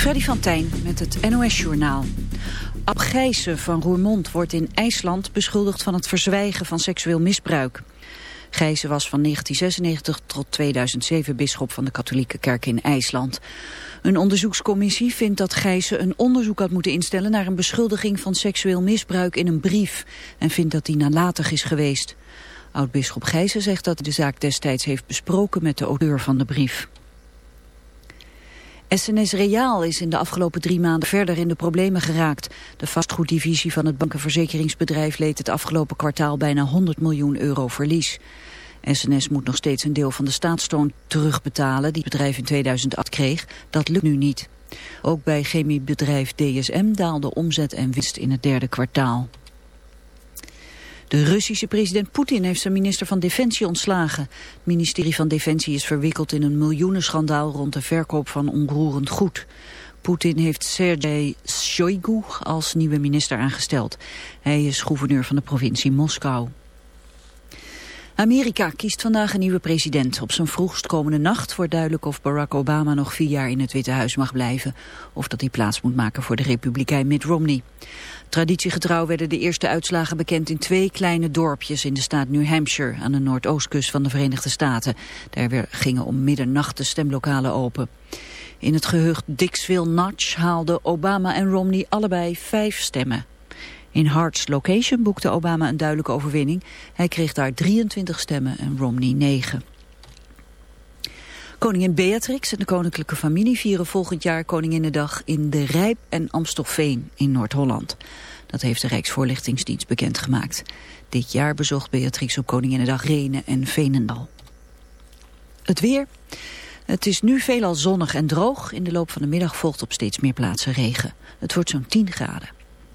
Freddy van Tijn met het NOS-journaal. Ab Gijssen van Roermond wordt in IJsland beschuldigd van het verzwijgen van seksueel misbruik. Gijzen was van 1996 tot 2007 bisschop van de katholieke kerk in IJsland. Een onderzoekscommissie vindt dat Gijzen een onderzoek had moeten instellen naar een beschuldiging van seksueel misbruik in een brief en vindt dat die nalatig is geweest. Oud-bisschop Gijzen zegt dat hij de zaak destijds heeft besproken met de auteur van de brief. SNS Reaal is in de afgelopen drie maanden verder in de problemen geraakt. De vastgoeddivisie van het bankenverzekeringsbedrijf leed het afgelopen kwartaal bijna 100 miljoen euro verlies. SNS moet nog steeds een deel van de staatssteun terugbetalen die het bedrijf in 2008 kreeg. Dat lukt nu niet. Ook bij chemiebedrijf DSM daalde omzet en winst in het derde kwartaal. De Russische president Poetin heeft zijn minister van Defensie ontslagen. Het ministerie van Defensie is verwikkeld in een miljoenenschandaal rond de verkoop van onroerend goed. Poetin heeft Sergei Shoigu als nieuwe minister aangesteld. Hij is gouverneur van de provincie Moskou. Amerika kiest vandaag een nieuwe president. Op zijn vroegst komende nacht wordt duidelijk of Barack Obama nog vier jaar in het Witte Huis mag blijven. Of dat hij plaats moet maken voor de republikein Mitt Romney. Traditiegetrouw werden de eerste uitslagen bekend in twee kleine dorpjes in de staat New Hampshire aan de noordoostkust van de Verenigde Staten. Daar gingen om middernacht de stemlokalen open. In het gehucht Dixville Notch haalden Obama en Romney allebei vijf stemmen. In Harts Location boekte Obama een duidelijke overwinning. Hij kreeg daar 23 stemmen en Romney 9. Koningin Beatrix en de koninklijke familie vieren volgend jaar Koninginnedag in De Rijp en Amstelveen in Noord-Holland. Dat heeft de Rijksvoorlichtingsdienst bekendgemaakt. Dit jaar bezocht Beatrix op Koninginnedag Renen en Veenendal. Het weer. Het is nu veelal zonnig en droog. In de loop van de middag volgt op steeds meer plaatsen regen. Het wordt zo'n 10 graden.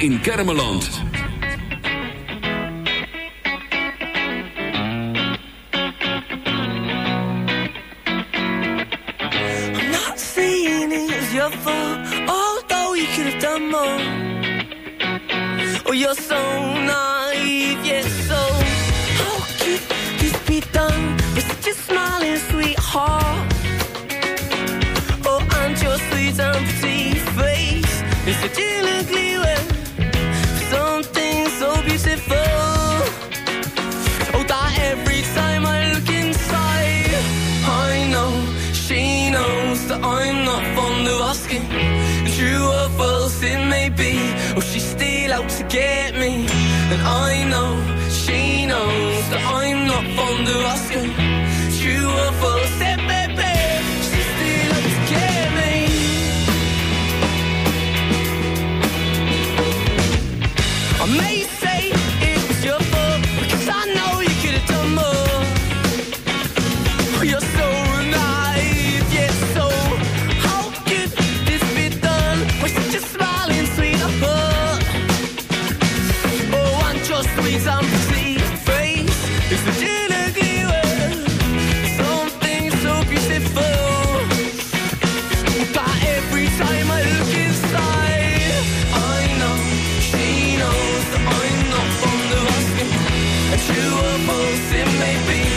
In Kermeland. Get me. And I know she knows that I'm not fond of asking. troubles it may be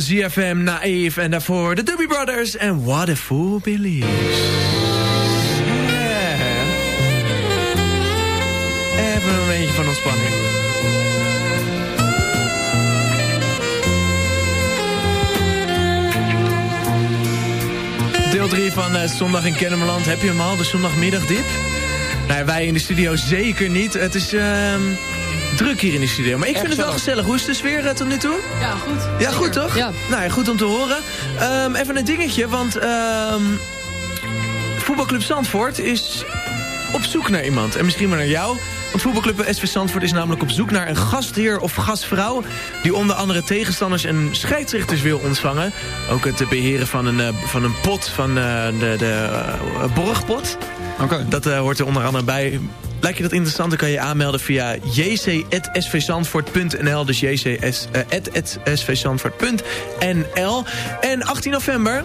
ZFM Naïef en daarvoor de Doobie Brothers en What a Fool Believes. Yeah. Even een momentje van ontspanning. Deel 3 van eh, Zondag in Kennemerland. Heb je hem al, de zondagmiddagdip? Nou, wij in de studio zeker niet. Het is ehm, druk hier in de studio. Maar ik vind het wel gezellig. Hoe is de sfeer eh, tot nu toe? Ja, goed. Ja, goed toch? Ja. Nou ja, goed om te horen. Ehm, even een dingetje, want ehm, voetbalclub Zandvoort is op zoek naar iemand. En misschien maar naar jou. Want voetbalclub SV Zandvoort is namelijk op zoek naar een gastheer of gastvrouw... die onder andere tegenstanders en scheidsrechters wil ontvangen. Ook het beheren van een, eh, van een pot, van eh, de, de eh, borgpot. Dat eh, hoort er onder andere bij. Lijkt je dat interessant, dan kan je aanmelden via jc.svzandvoort.nl. Dus jc.svzandvoort.nl. En 18 november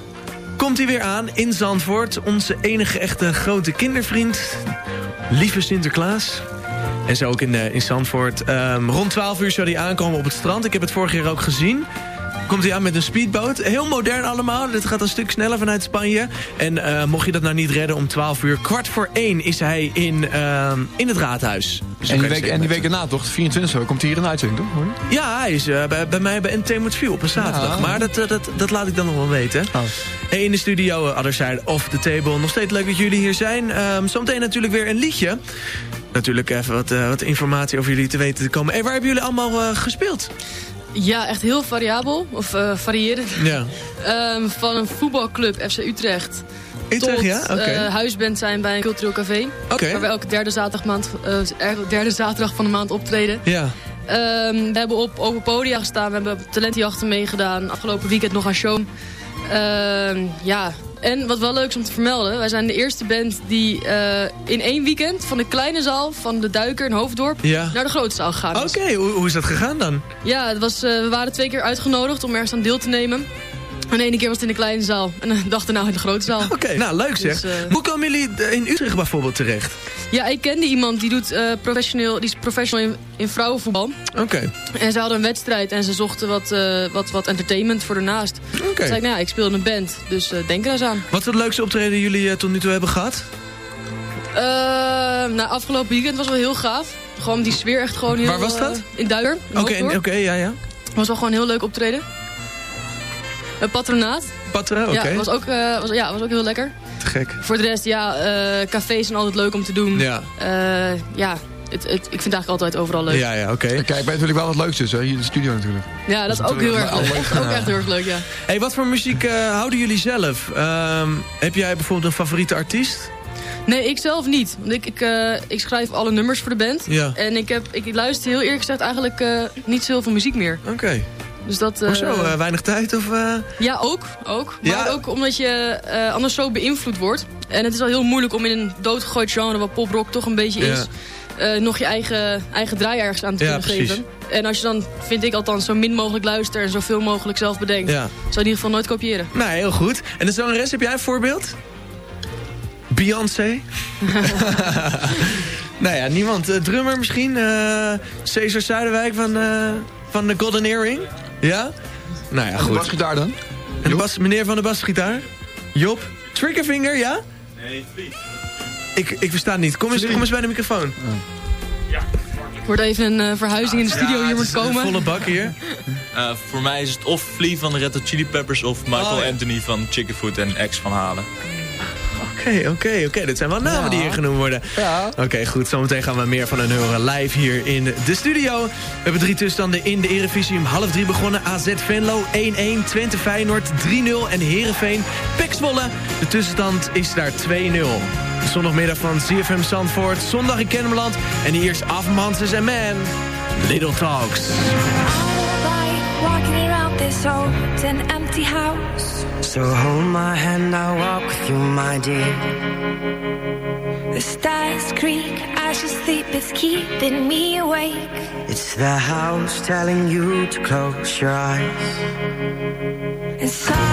komt hij weer aan in Zandvoort. Onze enige echte grote kindervriend. Lieve Sinterklaas. En zo ook in, eh, in Zandvoort. Ehm, rond 12 uur zou hij aankomen op het strand. Ik heb het vorig jaar ook gezien. Komt hij aan met een speedboot. Heel modern allemaal. Dit gaat een stuk sneller vanuit Spanje. En eh, mocht je dat nou niet redden om 12 uur... kwart voor 1 is hij in, ehm, in het raadhuis. Dus En die, week, en die week daarna toch, de 24 komt hij hier in de uitzending, toch? Ja, hij is eh, bij, bij mij bij Entertainment View op een zaterdag. Ja. Maar dat, eh, dat, dat laat ik dan nog wel weten. Oh. Hey, in de studio, Other Side of the Table. Nog steeds leuk dat jullie hier zijn. Ehm zometeen natuurlijk weer een liedje. Natuurlijk even wat, eh, wat informatie over jullie te weten te komen. Hey, waar hebben jullie allemaal eh, gespeeld? Ja, echt heel variabel. Of eh variërend. Ja. Ehm, van een voetbalclub, FC Utrecht. Utrecht, tot ja? Oké. eh, huisband zijn bij een cultureel café. Waar we elke derde zaterdag, maand, eh, derde zaterdag van de maand optreden. Ja. Ehm, we hebben op open podia gestaan. We hebben op talentenjachten meegedaan. Afgelopen weekend nog aan show. Ehm, ja, en wat wel leuk is om te vermelden. Wij zijn de eerste band die eh, in één weekend van de kleine zaal van de Duiker in Hoofddorp Ja. naar de grote zaal gegaan is. Oké, hoe, hoe is dat gegaan dan? Ja, het was, eh, we waren twee keer uitgenodigd om ergens aan deel te nemen. En de ene keer was het in de kleine zaal. En de dag daarna in de grote zaal. Oké, nou leuk zeg. Dus, eh, Hoe komen jullie in Utrecht bijvoorbeeld terecht? Ja, ik kende iemand die, doet, eh, professioneel, die is professional in, in vrouwenvoetbal. Oké. En ze hadden een wedstrijd en ze zochten wat, eh, wat, wat entertainment voor ernaast. Oké. Toen zei ik, nou ja, ik speel in een band, dus denk er eens aan. Wat is het leukste optreden jullie tot nu toe hebben gehad? Eh, nou, afgelopen weekend was wel heel gaaf. Gewoon die sfeer echt gewoon heel... Waar was dat? in Duider. in Oké, oké, ja, ja. was wel gewoon een heel leuk optreden. Een patronaat. Patra, oké. Ja, was ook, eh, was, ja, was ook heel lekker. Te gek. Voor de rest, ja, eh, cafés zijn altijd leuk om te doen. Ja. Eh, ja, het, het, ik vind het eigenlijk altijd overal leuk. Ja, ja, oké. Kijk, bij natuurlijk wel wat leuks dus, hè? hier in de studio natuurlijk. Ja, dat is ook heel erg leuk. ook echt heel erg leuk, ja. Hey, wat voor muziek eh, houden jullie zelf? Ehm, heb jij bijvoorbeeld een favoriete artiest? Nee, ik zelf niet. Want ik, ik, eh, ik schrijf alle nummers voor de band. Ja. En ik, heb, ik luister heel eerlijk gezegd eigenlijk eh, niet zo heel veel muziek meer. Oké. Dus dat... eh, Hoezo? eh, weinig tijd of... eh? Ja, ook. ook. Ja. Maar ook omdat je eh, anders zo beïnvloed wordt. En het is wel heel moeilijk om in een doodgegooid genre, wat poprock toch een beetje Ja. is... eh, nog je eigen, eigen draai ergens aan te Ja, kunnen precies. geven. En als je dan, vind ik althans, zo min mogelijk luistert... en zoveel mogelijk zelf bedenkt... Ja. zou in ieder geval nooit kopiëren. Nou, heel goed. En de zangeres, heb jij een voorbeeld? Beyoncé? nou ja, niemand. Eh, drummer misschien? eh Cesar Zuiderwijk van, eh, van de Golden Earring? Ja? Nou ja, En de goed. basgitaar dan? En de bas, meneer van de basgitaar? Job? Triggerfinger, ja? Nee, Ik, ik versta het niet. Kom eens, kom eens bij de microfoon. Er wordt even een eh, verhuizing in de studio hier moet komen. Volle bak hier. Uh, voor mij is het of Flea van de Red Hot Chili Peppers... of Michael Oh, ja. Anthony van Chickenfoot en X van Halen. Oké, oké, oké. Dit zijn wel namen Ja. die hier genoemd worden. Ja. Oké, goed. Zometeen gaan we meer van hen horen live hier in de studio. We hebben drie tussenstanden in de Eredivisie. Om half drie begonnen. AZ Venlo 1-1. Twente Feyenoord 3-0. En Heerenveen Pek Zwolle. De tussenstand is daar 2-0. De zondagmiddag van CFM Zandvoort. Zondag in Kennemerland. En hier is Afmanses en Man. Little Talks. Walking around this old and empty house. So hold my hand, I'll walk with you, my dear. The stars creak as you sleep, it's keeping me awake. It's the house telling you to close your eyes. And some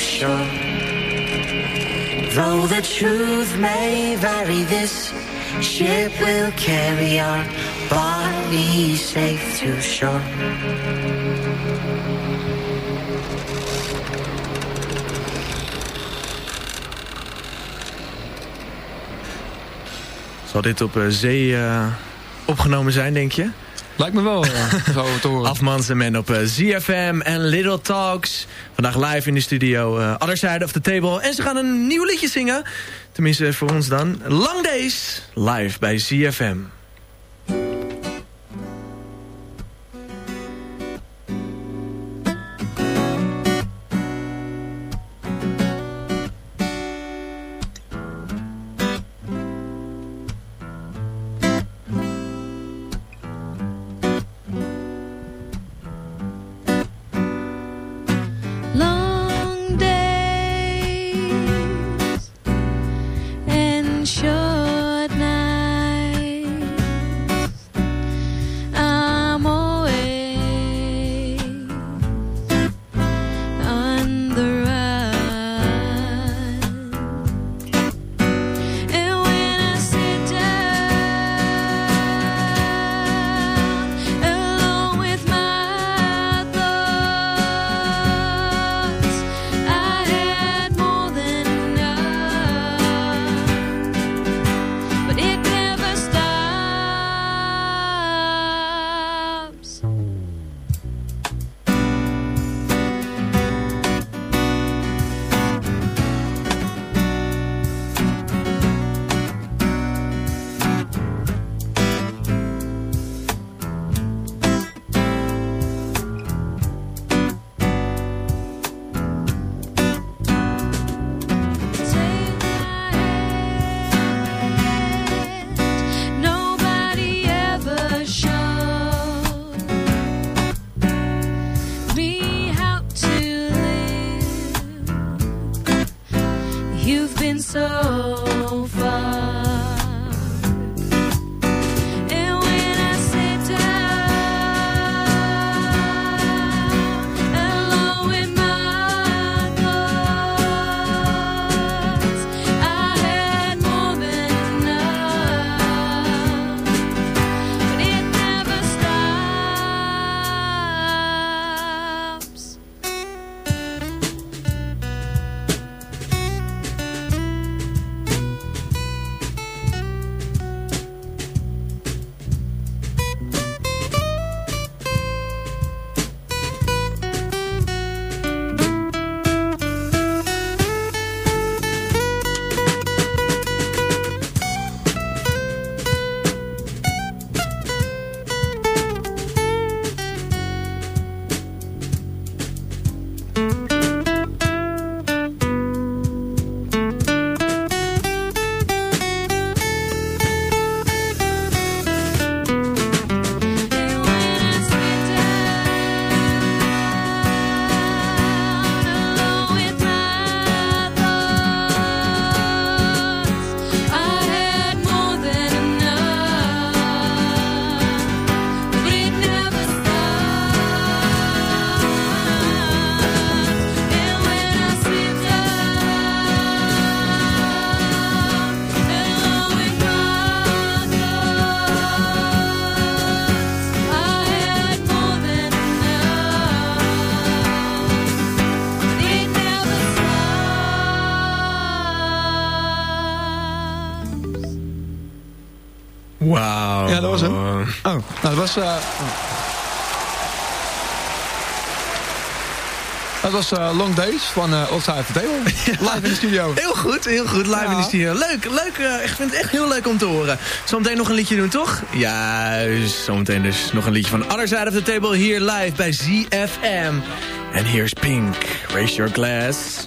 shore. Though the truth may vary, this ship will carry our bodies safe to shore. Zal dit op eh, zee eh, opgenomen zijn, denk je? Lijkt me wel, ja. Zo te horen. Afmans en men op eh, ZFM en Little Talks. Vandaag live in de studio eh, Other Side of the Table. En ze gaan een nieuw liedje zingen. Tenminste voor ons dan. Long Days, live bij ZFM. Was... eh, Dat was eh, Long Days van uh, Outside the Table. Live in de studio. Heel goed, heel goed. Live Ja. in de studio. Leuk, leuk. eh, ik vind het echt heel leuk om te horen. Zometeen nog een liedje doen, toch? Juist, zometeen dus nog een liedje van Other Side of the Table hier live bij ZFM. En hier is Pink. Raise your glass.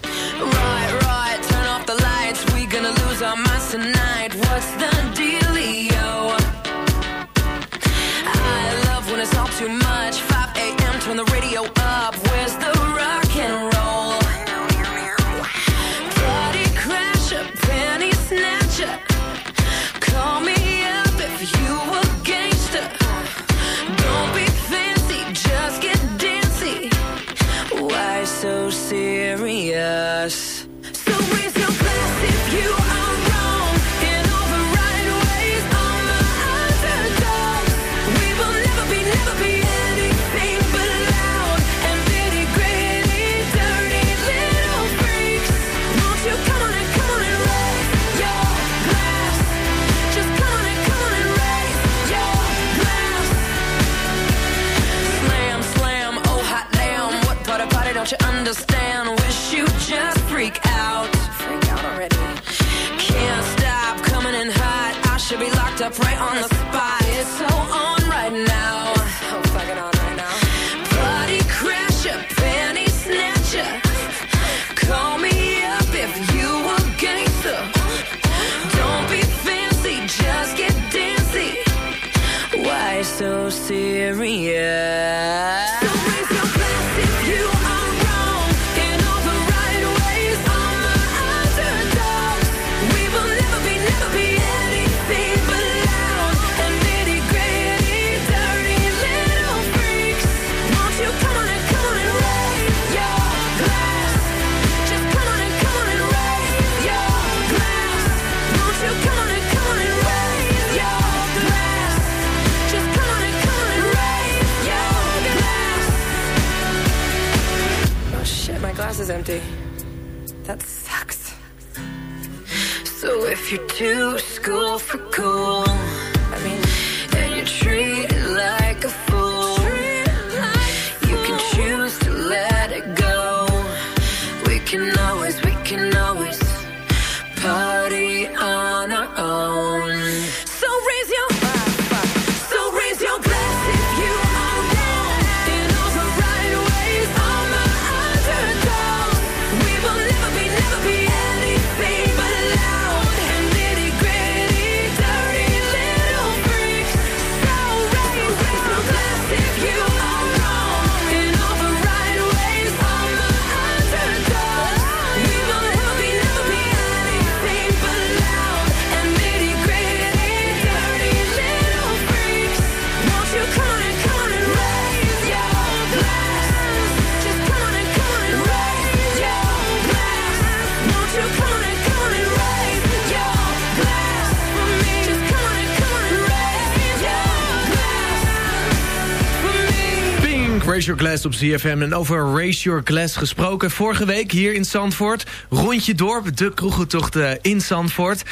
Glass op ZFM. En over Raise Your Glass gesproken. Vorige week hier in Zandvoort. Rondje dorp, de kroegentocht eh, in Zandvoort.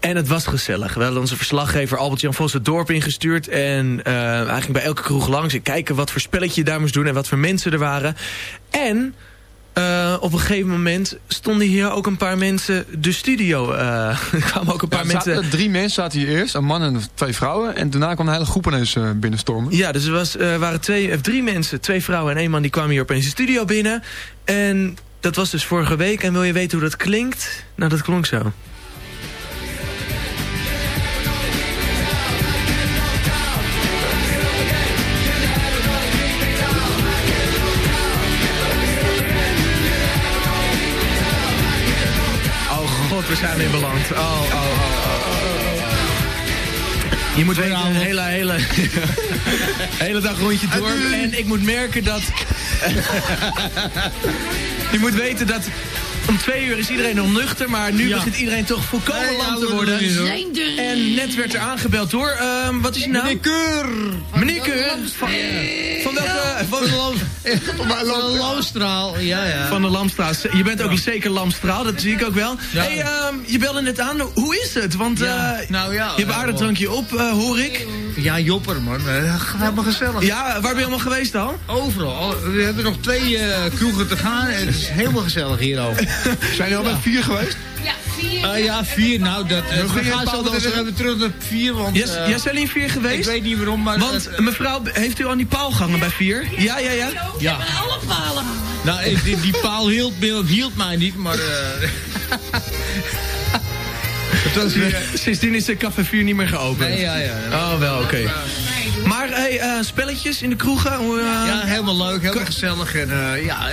En het was gezellig. We hadden onze verslaggever Albert-Jan Vos het dorp ingestuurd. En eh, hij ging bij elke kroeg langs. En kijken wat voor spelletje je daar moest doen. En wat voor mensen er waren. En eh, op een gegeven moment stonden hier ook een paar mensen de studio. er kwamen ook een paar Ja, mensen... zaten- drie mensen zaten hier eerst. Een man en twee vrouwen. En daarna kwam een hele groep ineens eh, binnenstormen. Ja, dus er was, waren twee, of drie mensen, twee vrouwen en één man... die kwamen hier opeens de studio binnen. En dat was dus vorige week. En wil je weten hoe dat klinkt? Nou, dat klonk zo. We zijn weer beland. Oh, oh, oh, oh, oh. Je moet weten, een hele, hele, hele dag rondje door. En ik moet merken dat... je moet weten dat... Om twee uur is iedereen nog nuchter, maar nu begint iedereen toch volkomen lam te worden. En net werd er aangebeld hoor. Ehm, wat is je naam? Meneer Keur. Meneer Keur? Van, van welke? Van de, Van de Lamstraal, ja, ja. Van de Lamstraal. Je bent ook zeker Lamstraal, dat zie ik ook wel. Ja. Hey, ehm, je belde net aan. Hoe is het? Want Ja, eh, nou ja, je hebt een aardig eh, drankje op, eh, hoor ik. Ja, Jopper, man. Eh, Helemaal gezellig. Ja, waar ben je allemaal geweest dan? Overal. We hebben nog twee eh, kroegen te gaan. en Het is helemaal gezellig hier al. Zijn jullie al bij vier geweest? Ja, vier. ja, vier. Nou, dat, eh, we gaan zo dan? even terug naar vier. Want, Yes, eh, jij zijn in vier geweest? ik weet niet waarom, maar... Want eh, mevrouw, heeft u aan die paal gehangen bij vier? Ja, ja, ja. ja. Alle palen. Nou, die, die paal hield, hield mij niet, maar... Het was weer- Sindsdien is de Café 4 niet meer geopend. nee, ja, ja. Oh, wel, oké. Maar hey, eh, spelletjes in de kroegen? eh, Ja, helemaal leuk, helemaal gezellig. En eh, ja,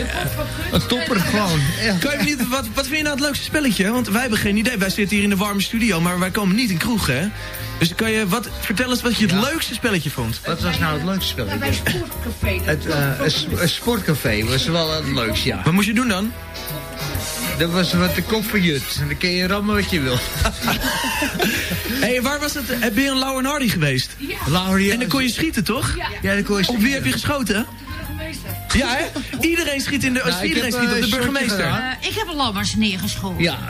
een topper gewoon. Ja. Kan je niet, wat, wat vind je nou het leukste spelletje? Want wij hebben geen idee. Wij zitten hier in de warme studio, maar wij komen niet in kroegen, hè? Dus kan je, wat, vertel eens wat je het Ja. leukste spelletje vond. Wat was nou het leukste spelletje? Bij Sportcafé. Het eh, een s- een sportcafé was wel het leukste, ja. Wat moest je doen dan? Dat was wat de kop van Jut. En dan kun je rammen wat je wil. Hé, hey, waar was het? Eh, Ben je in Lauw en Hardy geweest? Laurie, En dan kon je schieten, toch? Ja. Ja, dan kon je Op wie heb je geschoten? Burgemeester. Ja, hè? Iedereen schiet, in de, Nou, iedereen heb, schiet op eh, de een burgemeester. Eh, ik heb een lammers neergeschoten. Ja.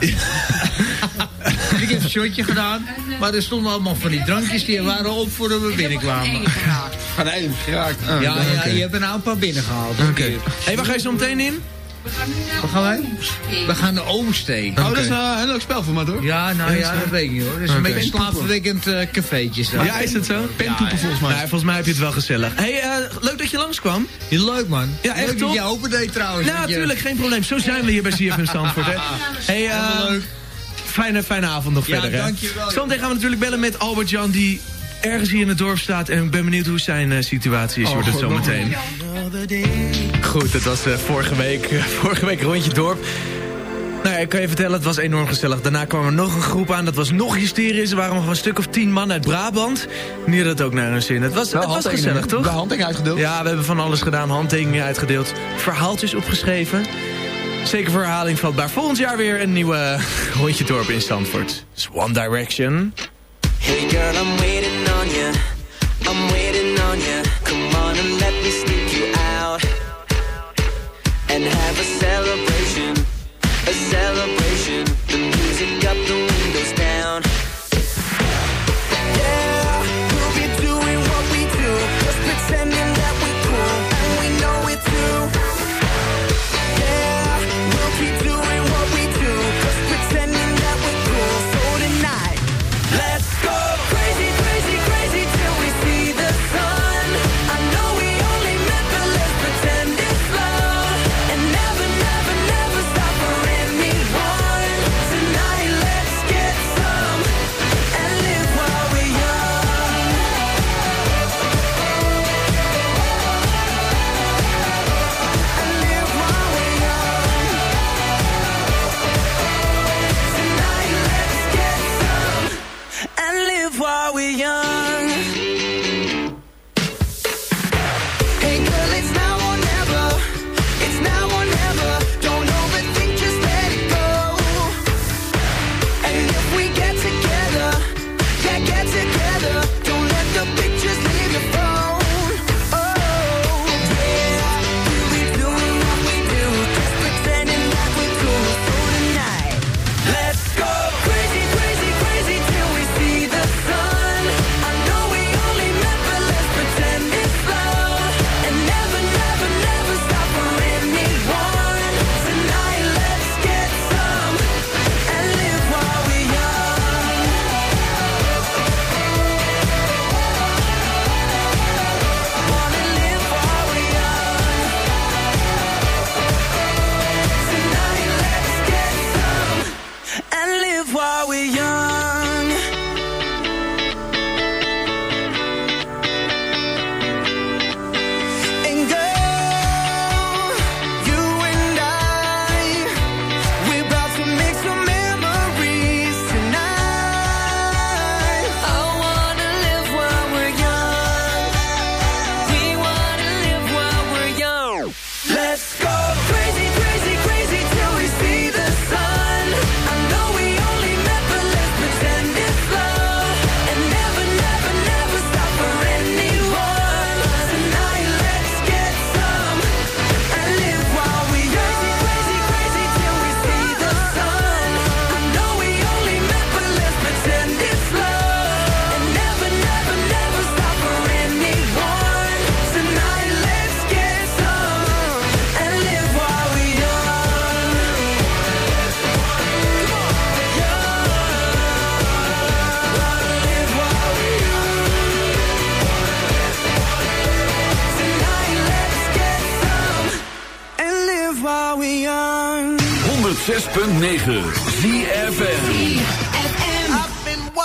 ik heb een shotje gedaan. Maar er stonden allemaal van die drankjes die waren op voordat we binnenkwamen. Van één geraakt. Ja, ja, oké. je hebt er een paar binnengehaald. Oké. Hé, hey, waar ga je zo meteen in? Waar gaan wij? We gaan naar Oomsteen. Oh, dat is eh, een heel leuk spel voor mij, hoor. Ja, nou ja, dat weet ik niet hoor. Dat is een beetje slaapverwekkend eh cafeetjes. daar. Ja, is het zo? Pentoepen volgens mij. Nou, volgens mij heb je het wel gezellig. hey, eh, leuk dat je langskwam. Heel leuk man. Ja, echt leuk dat je open deed trouwens. Nou, je- natuurlijk, geen probleem. Zo zijn we hier bij CFM Zandvoort, hè. Hey, eh, Helemaal leuk. Fijne, fijne avond nog Ja, verder, hè. dankjewel. Zometeen gaan we natuurlijk bellen met Albert-Jan, die ergens hier in het dorp staat. En ik ben benieuwd hoe zijn situatie is, Oh, wordt het God, nog zometeen. Goed, het was eh, vorige, week, eh, vorige week rondje dorp. Nou ja, ik kan je vertellen, het was enorm gezellig. Daarna kwam er nog een groep aan, dat was nog hysterisch. Er waren nog een stuk of tien man uit Brabant. Die hadden het ook naar hun zin. Het was, Wel het was handtekeningen, gezellig, toch? De handtekening uitgedeeld. Ja, we hebben van alles gedaan. Handtekeningen uitgedeeld. Verhaaltjes opgeschreven. Zeker voor herhaling vatbaar. Volgend jaar weer een nieuwe rondje dorp in Zandvoort. Dus One Direction. Hey girl, I'm waiting on you. Celebration. A celebration.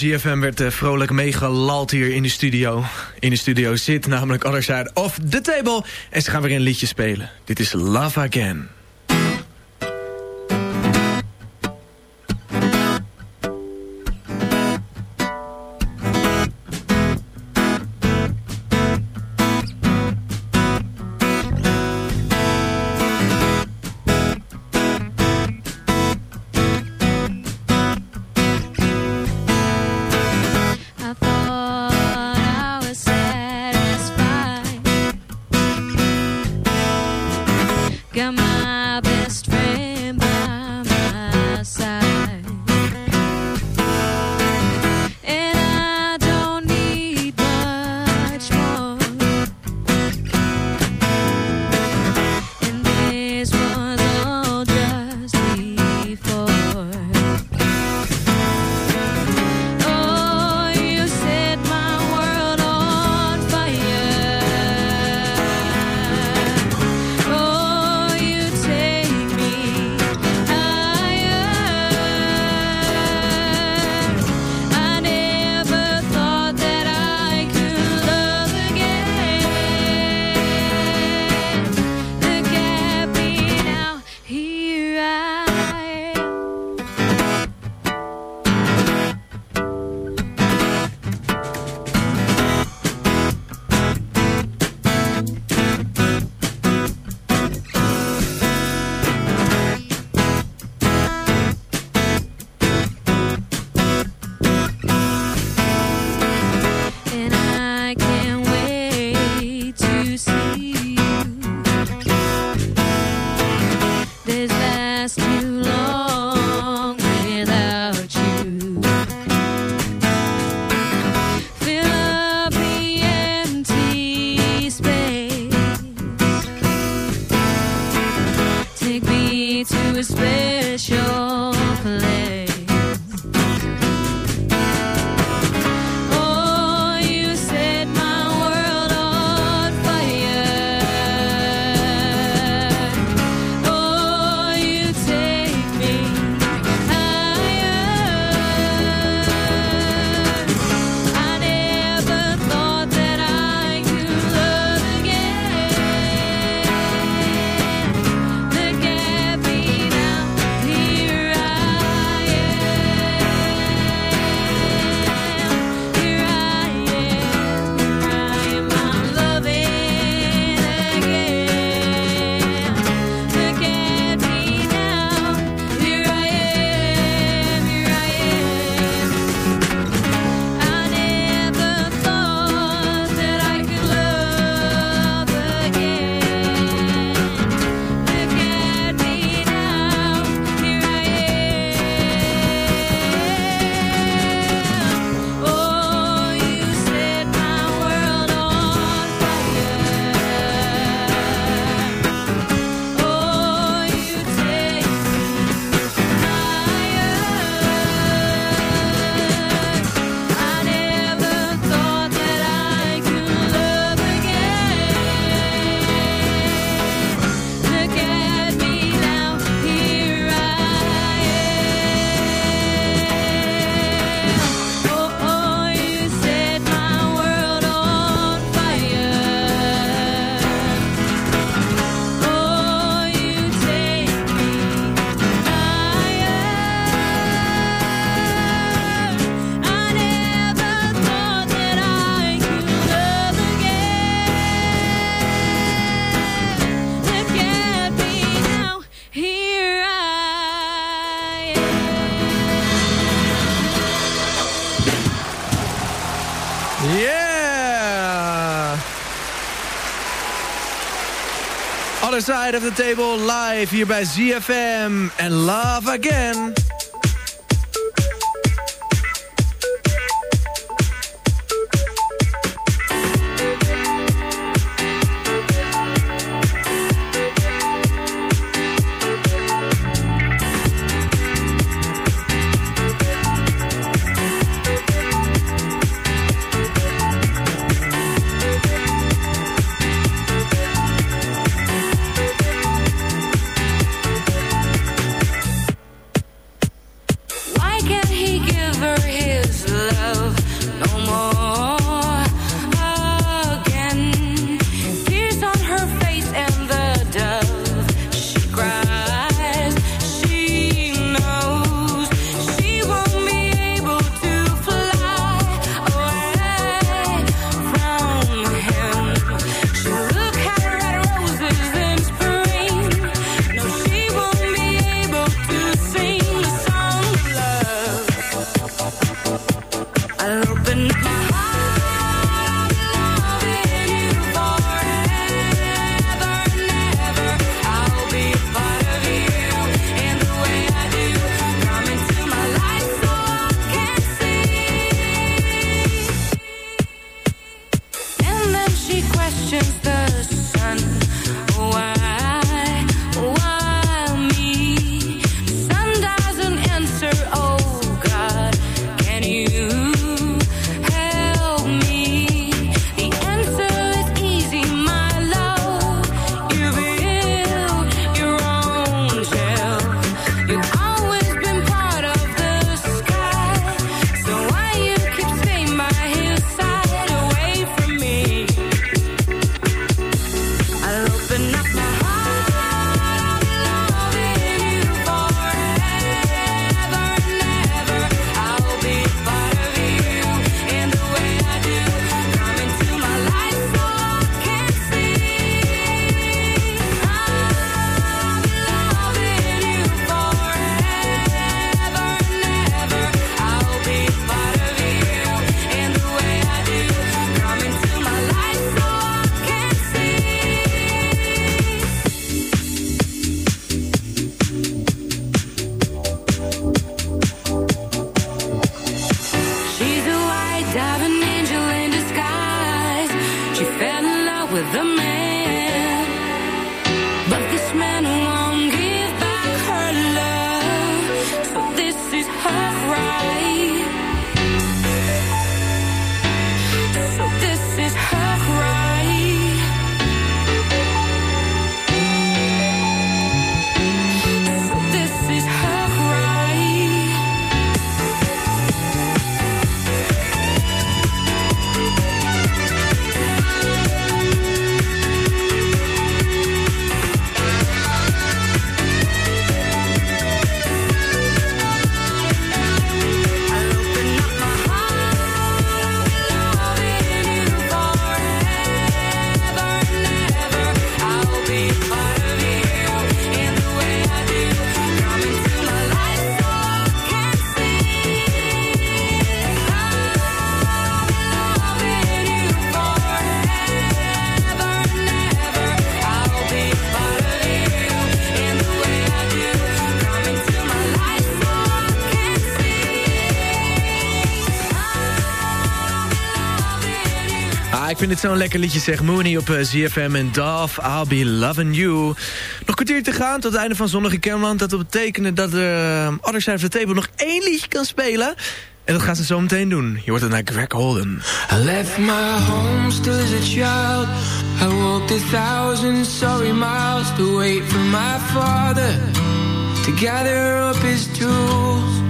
GFM werd eh, vrolijk meegelald hier in de studio. In de studio zit namelijk Other off of the Table. En ze gaan weer een liedje spelen. Dit is Love Again. Side of the Table live hier bij ZFM en Love Again. Zo'n lekker liedje zeg. Mooney op eh, ZFM en Dove, I'll be loving you. Nog kwartier te gaan tot het einde van Zondag in Kermeland. Dat wil betekenen dat de uh, Other Side of the Table nog één liedje kan spelen. En dat gaan ze zo meteen doen. Je hoort het naar Greg Holden. I left my home still as a child. I walked a thousand sorry miles to wait for my father to gather up his tools.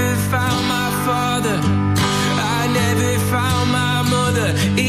never found my father. I never found my mother.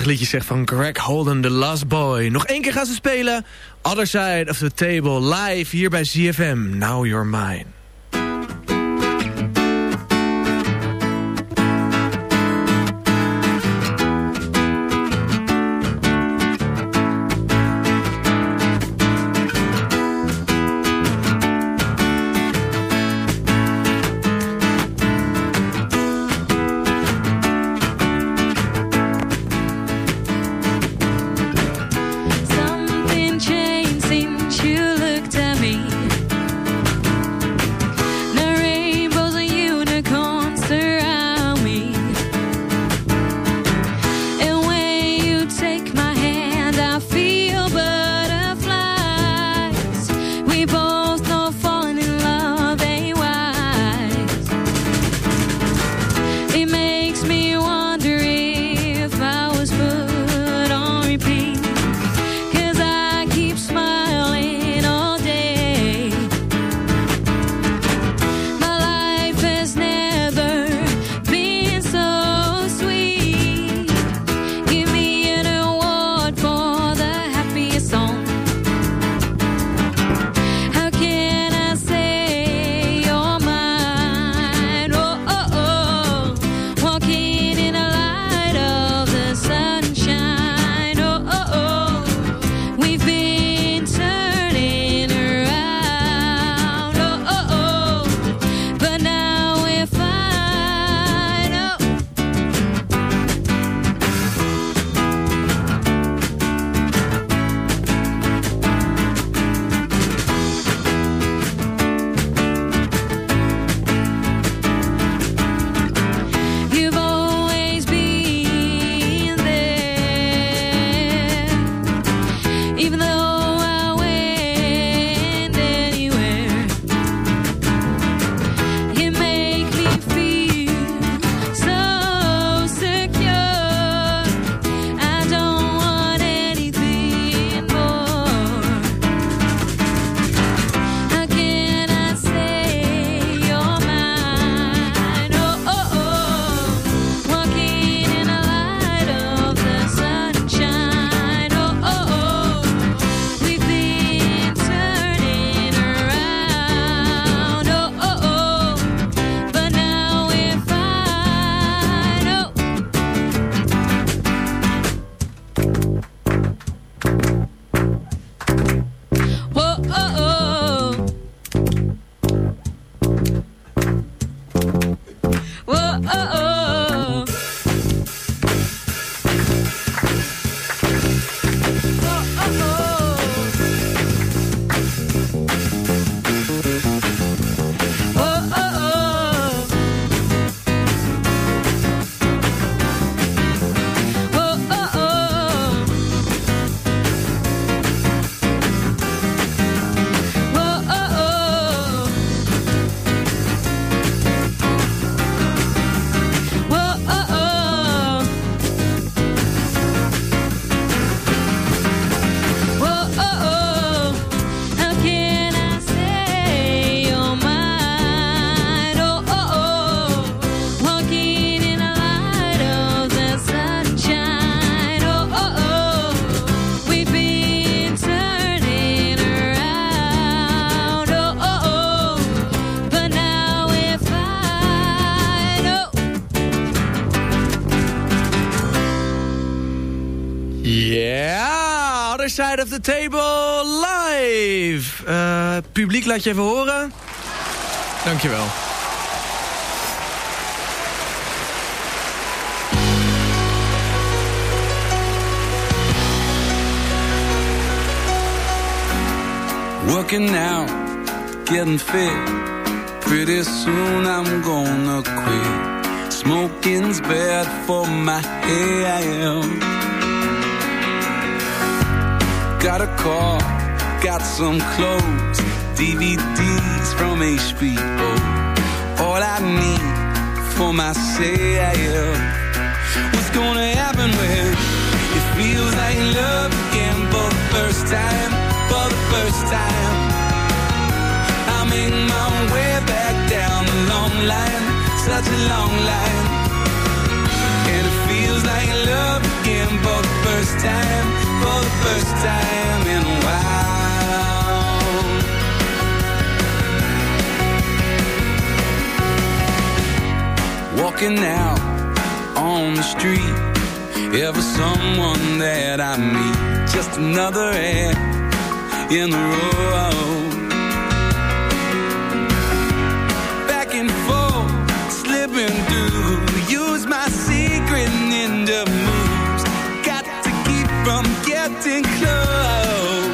prachtig liedje zegt van Greg Holden, The Last Boy. Nog één keer gaan ze spelen. Other Side of the Table, live hier bij ZFM. Now You're Mine. Side of the table live. Eh, publiek, laat je even horen. Dankjewel. Working out, getting fit. Pretty soon I'm gonna quit. Smoking's bad for my health. Got a car, got some clothes, DVDs from HBO. All I need for my myself. What's gonna happen when it feels like love again for the first time? For the first time, I'm make my way back down the long line, such a long line. And it feels like love again for Walking out on the street, ever someone that I meet, just another hand in the road. Back and forth, slipping through, use my secret ninja moves. Got to keep from getting close.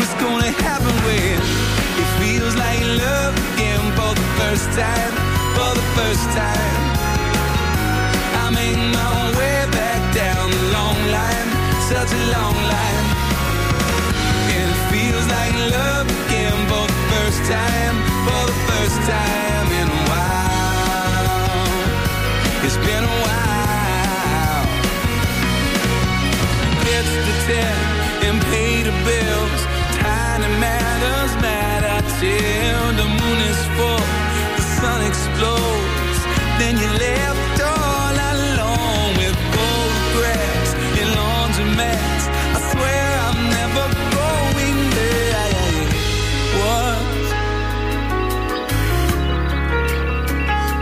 What's gonna happen when it feels like love again for the first time? For the first time, long it feels like love again for the first time, for the first time in a while. It's been a while. The and pay the bills. Tiny matters matter till the moon is full, the sun explodes. Then you're left laundromats. I swear I'm never going there. What?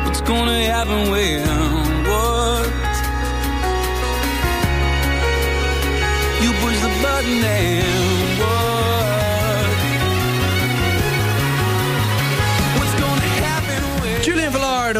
What's gonna happen when? What? You push the button and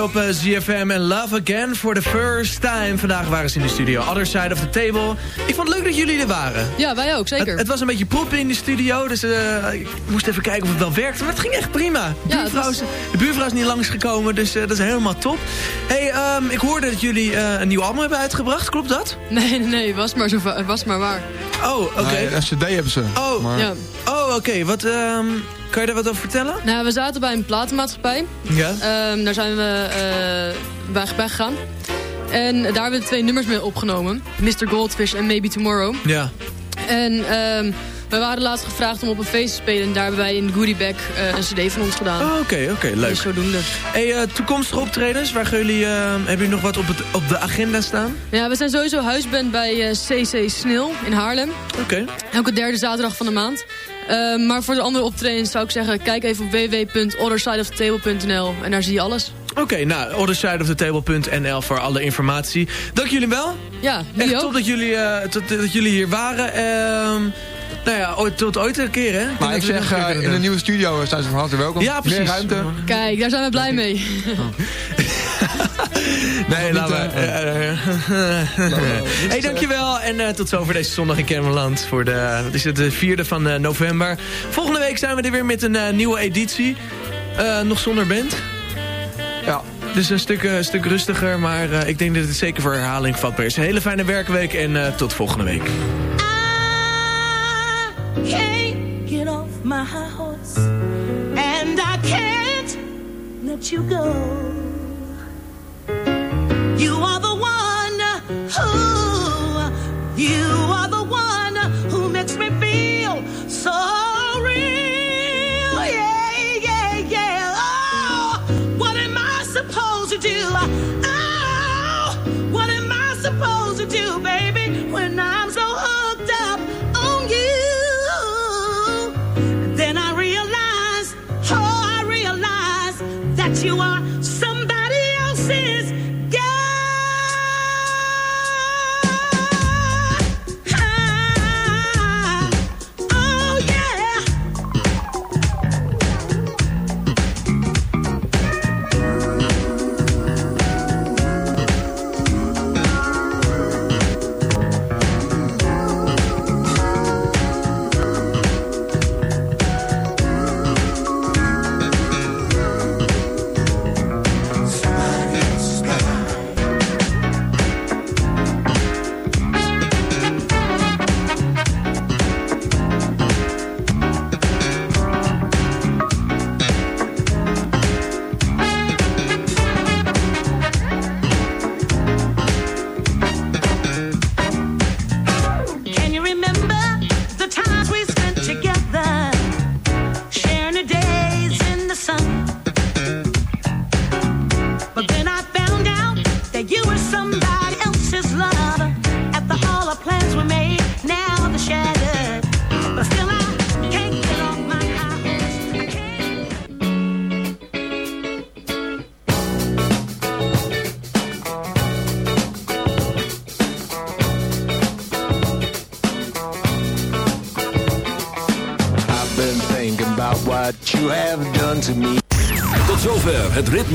op eh, ZFM en Love Again for the first time. Vandaag waren ze in de studio. Other side of the table. Ik vond het leuk dat jullie er waren. Ja, wij ook, zeker. Het, het was een beetje proppen in de studio, dus eh, ik moest even kijken of het wel werkte. Maar het ging echt prima. De, Ja, buurvrouw, is, de buurvrouw is niet langsgekomen, dus eh, dat is helemaal top. hey, ehm, ik hoorde dat jullie eh, een nieuw album hebben uitgebracht, klopt dat? Nee, nee, nee, was maar, zo, was maar waar. Oh, oké. Nee, een cd hebben ze. Oh, Maar- Ja. Oh oké. Wat, ehm, kan je daar wat over vertellen? Nou, we zaten bij een platenmaatschappij. Ja. Ehm, daar zijn we eh, bij, bij gegaan. En daar hebben we twee nummers mee opgenomen. Mr. Goldfish en Maybe Tomorrow. Ja. En ehm, we waren laatst gevraagd om op een feest te spelen. En daar hebben wij in goodiebag eh een cd van ons gedaan. Oh, oké, oké, leuk. Dus zodoende. Hey, eh, toekomstige optredens, waar gaan jullie, hebben jullie nog wat op, het, op de agenda staan? Ja, we zijn sowieso huisband bij CC Snil in Haarlem. Oké. Elke derde zaterdag van de maand. Ehm, maar voor de andere optredens zou ik zeggen... kijk even op www.othersideofthetable.nl en daar zie je alles. Oké, nou, othersideofthetable.nl voor alle informatie. Dank jullie wel. Ja, Echt jullie top ook. dat jullie, eh, tot- dat jullie hier waren. Ehm, nou ja, ooit, tot ooit een keer, hè? Maar ik dat zeg, eh, in de nieuwe studio zijn ze van harte welkom. Ja, precies. Meer ruimte. Kijk, daar zijn we blij mee. Nee, laat maar. hey, dankjewel. En eh, tot zover deze zondag in Kermeland. Voor de, wat is het, de vierde van eh, november. Volgende week zijn we er weer met een eh, nieuwe editie. Eh, nog zonder band. Ja. Dus een stuk, eh, stuk rustiger, maar eh, ik denk dat het zeker voor herhaling vatbaar is. Een hele fijne werkweek en eh, tot volgende week. can't get off my horse, and I can't let you go. You are the one who, you are the one who makes me feel so